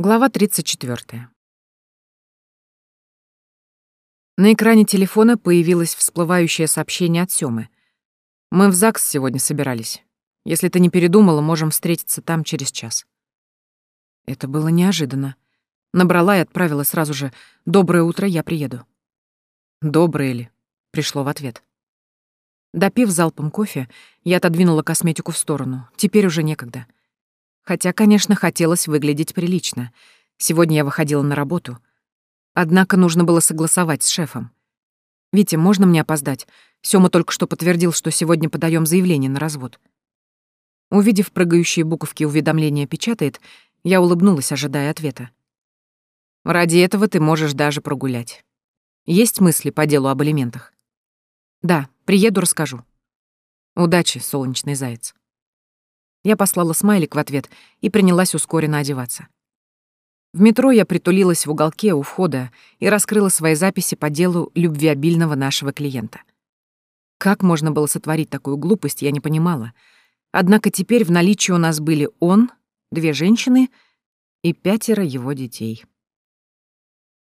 Глава 34. На экране телефона появилось всплывающее сообщение от Сёмы. «Мы в ЗАГС сегодня собирались. Если ты не передумала, можем встретиться там через час». Это было неожиданно. Набрала и отправила сразу же «Доброе утро, я приеду». «Доброе ли?» — пришло в ответ. Допив залпом кофе, я отодвинула косметику в сторону. Теперь уже некогда. Хотя, конечно, хотелось выглядеть прилично. Сегодня я выходила на работу. Однако нужно было согласовать с шефом. «Витя, можно мне опоздать? Сёма только что подтвердил, что сегодня подаем заявление на развод». Увидев прыгающие буковки уведомления «печатает», я улыбнулась, ожидая ответа. «Ради этого ты можешь даже прогулять. Есть мысли по делу об элементах?» «Да, приеду, расскажу». «Удачи, солнечный заяц». Я послала смайлик в ответ и принялась ускоренно одеваться. В метро я притулилась в уголке у входа и раскрыла свои записи по делу любвеобильного нашего клиента. Как можно было сотворить такую глупость, я не понимала. Однако теперь в наличии у нас были он, две женщины и пятеро его детей.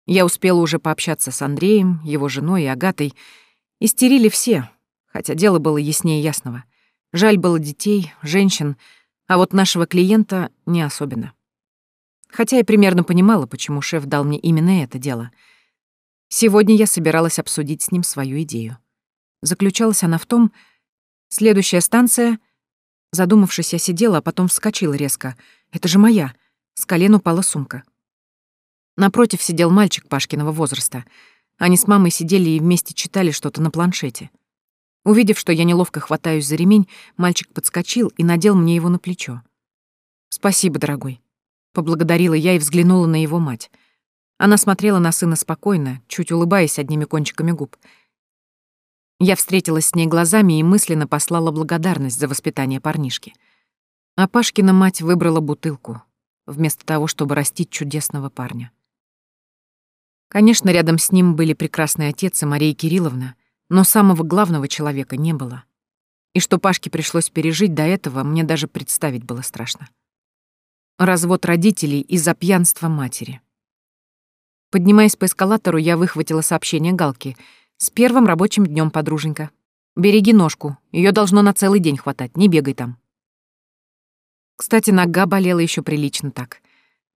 Я успела уже пообщаться с Андреем, его женой и Агатой. Истерили все, хотя дело было яснее ясного. Жаль было детей, женщин, а вот нашего клиента не особенно. Хотя я примерно понимала, почему шеф дал мне именно это дело. Сегодня я собиралась обсудить с ним свою идею. Заключалась она в том, следующая станция... Задумавшись, я сидела, а потом вскочила резко. «Это же моя!» С колен упала сумка. Напротив сидел мальчик Пашкиного возраста. Они с мамой сидели и вместе читали что-то на планшете. Увидев, что я неловко хватаюсь за ремень, мальчик подскочил и надел мне его на плечо. «Спасибо, дорогой», — поблагодарила я и взглянула на его мать. Она смотрела на сына спокойно, чуть улыбаясь одними кончиками губ. Я встретилась с ней глазами и мысленно послала благодарность за воспитание парнишки. А Пашкина мать выбрала бутылку, вместо того, чтобы растить чудесного парня. Конечно, рядом с ним были прекрасный отец и Мария Кирилловна, но самого главного человека не было. И что Пашке пришлось пережить до этого, мне даже представить было страшно. Развод родителей из-за пьянства матери. Поднимаясь по эскалатору, я выхватила сообщение Галки. «С первым рабочим днем, подруженька. Береги ножку, ее должно на целый день хватать, не бегай там». Кстати, нога болела еще прилично так.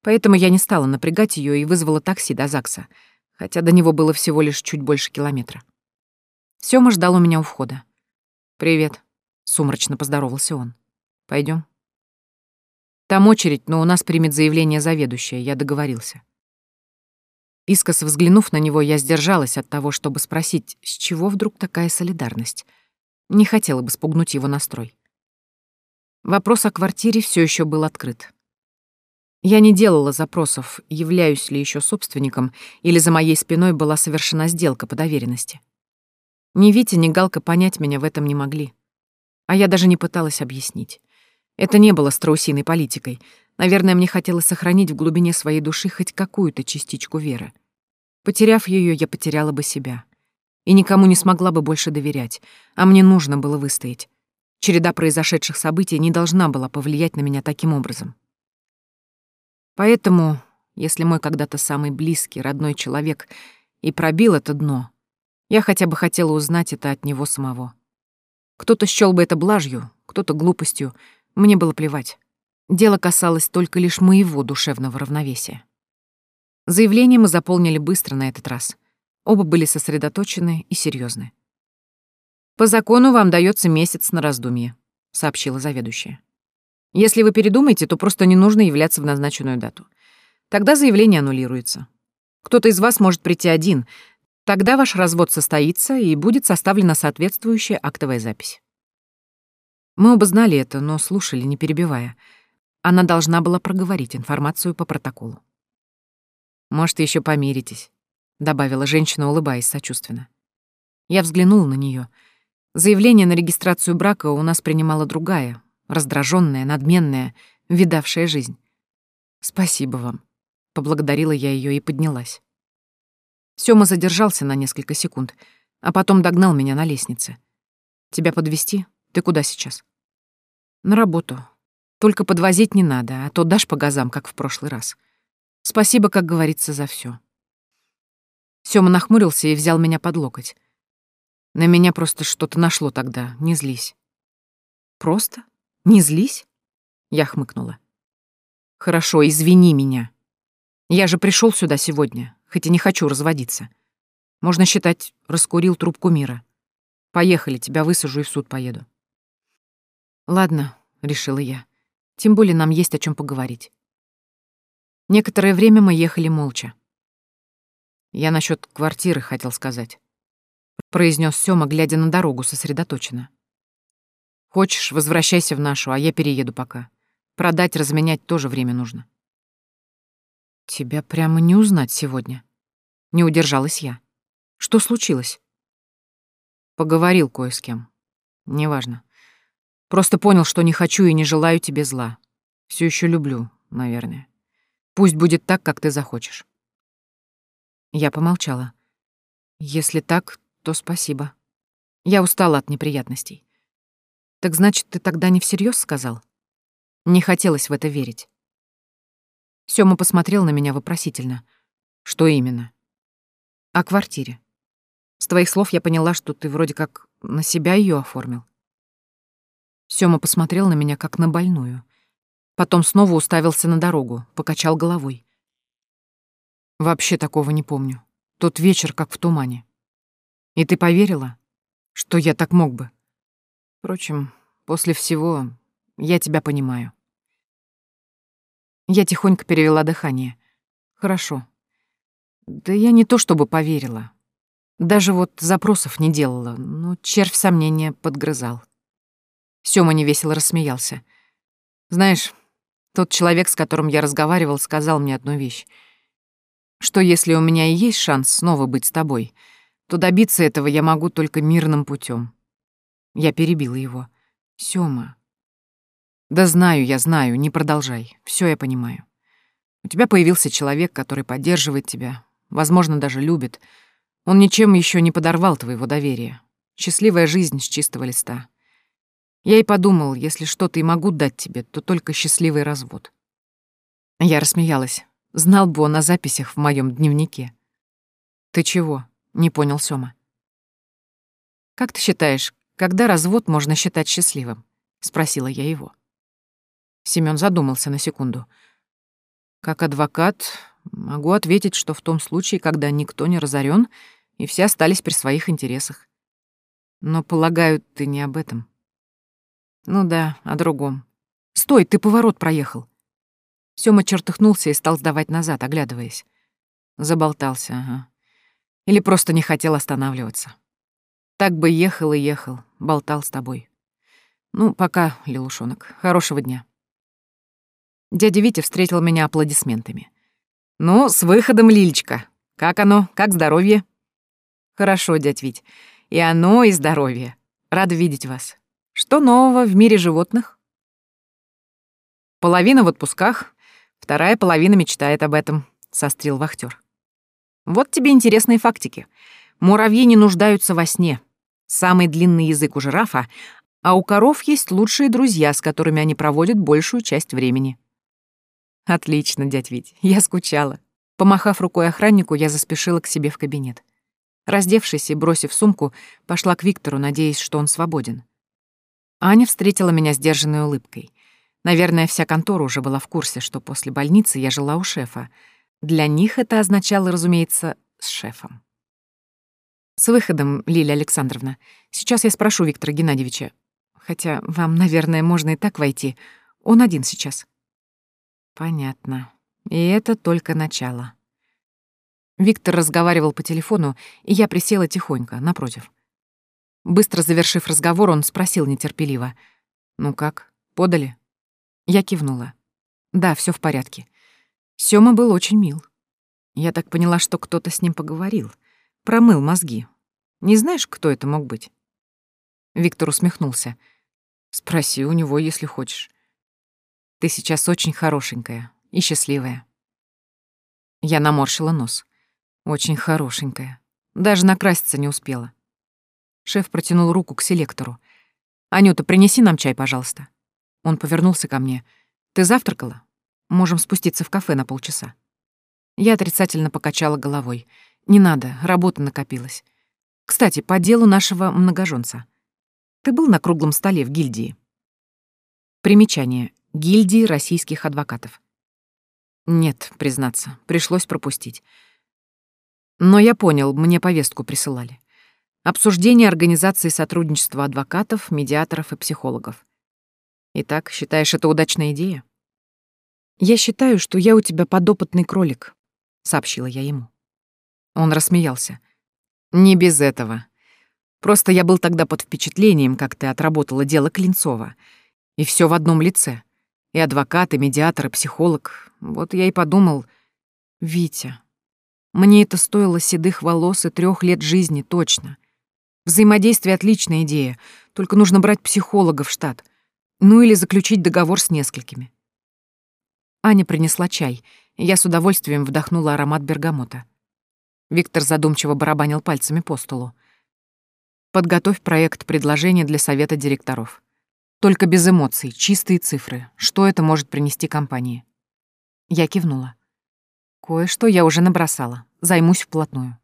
Поэтому я не стала напрягать ее и вызвала такси до ЗАГСа, хотя до него было всего лишь чуть больше километра. Сёма ждал у меня у входа. «Привет», — сумрачно поздоровался он. Пойдем. «Там очередь, но у нас примет заявление заведующая, я договорился». Искоса взглянув на него, я сдержалась от того, чтобы спросить, с чего вдруг такая солидарность. Не хотела бы спугнуть его настрой. Вопрос о квартире все еще был открыт. Я не делала запросов, являюсь ли еще собственником, или за моей спиной была совершена сделка по доверенности. Ни Витя, ни Галка понять меня в этом не могли. А я даже не пыталась объяснить. Это не было страусиной политикой. Наверное, мне хотелось сохранить в глубине своей души хоть какую-то частичку веры. Потеряв ее, я потеряла бы себя. И никому не смогла бы больше доверять, а мне нужно было выстоять. Череда произошедших событий не должна была повлиять на меня таким образом. Поэтому, если мой когда-то самый близкий, родной человек и пробил это дно, я хотя бы хотела узнать это от него самого. Кто-то счёл бы это блажью, кто-то глупостью. Мне было плевать. Дело касалось только лишь моего душевного равновесия. Заявление мы заполнили быстро на этот раз. Оба были сосредоточены и серьезны. «По закону вам дается месяц на раздумье», — сообщила заведующая. «Если вы передумаете, то просто не нужно являться в назначенную дату. Тогда заявление аннулируется. Кто-то из вас может прийти один, Тогда ваш развод состоится, и будет составлена соответствующая актовая запись. Мы оба знали это, но слушали, не перебивая. Она должна была проговорить информацию по протоколу. «Может, еще помиритесь», — добавила женщина, улыбаясь сочувственно. Я взглянула на нее. Заявление на регистрацию брака у нас принимала другая, раздраженная, надменная, видавшая жизнь. «Спасибо вам», — поблагодарила я ее и поднялась. Сёма задержался на несколько секунд, а потом догнал меня на лестнице. «Тебя подвести? Ты куда сейчас?» «На работу. Только подвозить не надо, а то дашь по газам, как в прошлый раз». Спасибо, как говорится, за все. Сёма нахмурился и взял меня под локоть. На меня просто что-то нашло тогда, не злись. Просто? Не злись? Я хмыкнула. Хорошо, извини меня. Я же пришел сюда сегодня, хоть и не хочу разводиться. Можно считать, раскурил трубку мира. Поехали, тебя высажу и в суд поеду. Ладно, решила я. Тем более нам есть о чем поговорить. Некоторое время мы ехали молча. Я насчет квартиры хотел сказать. Произнес Сёма, глядя на дорогу сосредоточенно. Хочешь, возвращайся в нашу, а я перееду пока. Продать, разменять тоже время нужно. Тебя прямо не узнать сегодня. Не удержалась я. Что случилось? Поговорил кое с кем. Неважно. Просто понял, что не хочу и не желаю тебе зла. Все еще люблю, наверное. Пусть будет так, как ты захочешь. Я помолчала. Если так, то спасибо. Я устала от неприятностей. Так значит, ты тогда не всерьез сказал? Не хотелось в это верить. Сёма посмотрел на меня вопросительно. Что именно? О квартире. С твоих слов я поняла, что ты вроде как на себя ее оформил. Сёма посмотрел на меня как на больную. Потом снова уставился на дорогу, покачал головой. Вообще такого не помню. Тот вечер как в тумане. И ты поверила, что я так мог бы? Впрочем, после всего я тебя понимаю. Я тихонько перевела дыхание. Хорошо. Да я не то чтобы поверила. Даже вот запросов не делала, но червь сомнения подгрызал. Сёма невесело рассмеялся. Знаешь, тот человек, с которым я разговаривал, сказал мне одну вещь. Что если у меня и есть шанс снова быть с тобой — то добиться этого я могу только мирным путем. Я перебила его. Сёма. Да знаю, я знаю, не продолжай. Все я понимаю. У тебя появился человек, который поддерживает тебя, возможно, даже любит. Он ничем еще не подорвал твоего доверия. Счастливая жизнь с чистого листа. Я и подумал, если что-то и могу дать тебе, то только счастливый развод. Я рассмеялась. Знал бы он о записях в моем дневнике. Ты чего? Не понял Сёма. «Как ты считаешь, когда развод можно считать счастливым?» — спросила я его. Семён задумался на секунду. «Как адвокат могу ответить, что в том случае, когда никто не разорен и все остались при своих интересах. Но, полагаю, ты не об этом». «Ну да, о другом. Стой, ты поворот проехал». Сёма чертыхнулся и стал сдавать назад, оглядываясь. Заболтался, ага. Или просто не хотел останавливаться. Так бы ехал и ехал, болтал с тобой. Ну, пока, Лилушонок. Хорошего дня. Дядя Витя встретил меня аплодисментами. «Ну, с выходом, Лилечка. Как оно? Как здоровье?» «Хорошо, дядь Вить. И оно, и здоровье. Рад видеть вас. Что нового в мире животных?» «Половина в отпусках, вторая половина мечтает об этом», — сострил вахтер. Вот тебе интересные фактики. Муравьи не нуждаются во сне. Самый длинный язык у жирафа, а у коров есть лучшие друзья, с которыми они проводят большую часть времени. Отлично, дядь Вить, я скучала. Помахав рукой охраннику, я заспешила к себе в кабинет. Раздевшись и бросив сумку, пошла к Виктору, надеясь, что он свободен. Аня встретила меня сдержанной улыбкой. Наверное, вся контора уже была в курсе, что после больницы я жила у шефа — для них это означало, разумеется, с шефом. «С выходом, Лилия Александровна. Сейчас я спрошу Виктора Геннадьевича. Хотя вам, наверное, можно и так войти. Он один сейчас». «Понятно. И это только начало». Виктор разговаривал по телефону, и я присела тихонько, напротив. Быстро завершив разговор, он спросил нетерпеливо. «Ну как, подали?» Я кивнула. «Да, все в порядке. Сёма был очень мил. Я так поняла, что кто-то с ним поговорил. Промыл мозги. Не знаешь, кто это мог быть?» Виктор усмехнулся. «Спроси у него, если хочешь. Ты сейчас очень хорошенькая и счастливая». Я наморщила нос. Очень хорошенькая. Даже накраситься не успела. Шеф протянул руку к селектору. «Анюта, принеси нам чай, пожалуйста». Он повернулся ко мне. «Ты завтракала?» Можем спуститься в кафе на полчаса. Я отрицательно покачала головой. Не надо, работа накопилась. Кстати, по делу нашего многоженца. Ты был на круглом столе в гильдии? Примечание. Гильдии российских адвокатов. Нет, признаться, пришлось пропустить. Но я понял, мне повестку присылали. Обсуждение организации сотрудничества адвокатов, медиаторов и психологов. Итак, считаешь это удачная идея? Я считаю, что я у тебя подопытный кролик, сообщила я ему. Он рассмеялся. Не без этого. Просто я был тогда под впечатлением, как ты отработала дело Клинцова. И все в одном лице. И адвокат, и медиатор, и психолог. Вот я и подумал... Витя, мне это стоило седых волос и трех лет жизни, точно. Взаимодействие — отличная идея, только нужно брать психолога в штат. Ну или заключить договор с несколькими. Аня принесла чай, и я с удовольствием вдохнула аромат бергамота. Виктор задумчиво барабанил пальцами по столу. Подготовь проект предложения для совета директоров. Только без эмоций, чистые цифры. Что это может принести компании? Я кивнула. Кое-что я уже набросала. Займусь вплотную.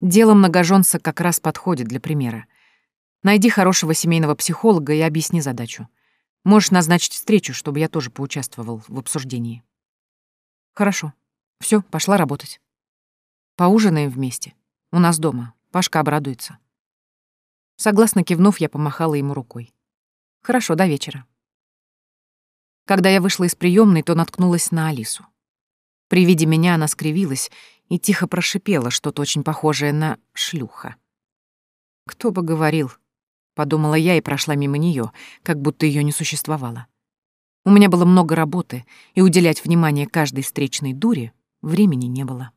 Дело многоженца как раз подходит для примера. Найди хорошего семейного психолога и объясни задачу. Можешь назначить встречу, чтобы я тоже поучаствовал в обсуждении. Хорошо. Все, пошла работать. Поужинаем вместе. У нас дома. Пашка обрадуется. Согласно кивнув, я помахала ему рукой. Хорошо, до вечера. Когда я вышла из приемной, то наткнулась на Алису. При виде меня она скривилась и тихо прошипела что-то очень похожее на шлюха. «Кто бы говорил?» — подумала я и прошла мимо нее, как будто ее не существовало. У меня было много работы, и уделять внимание каждой встречной дуре времени не было.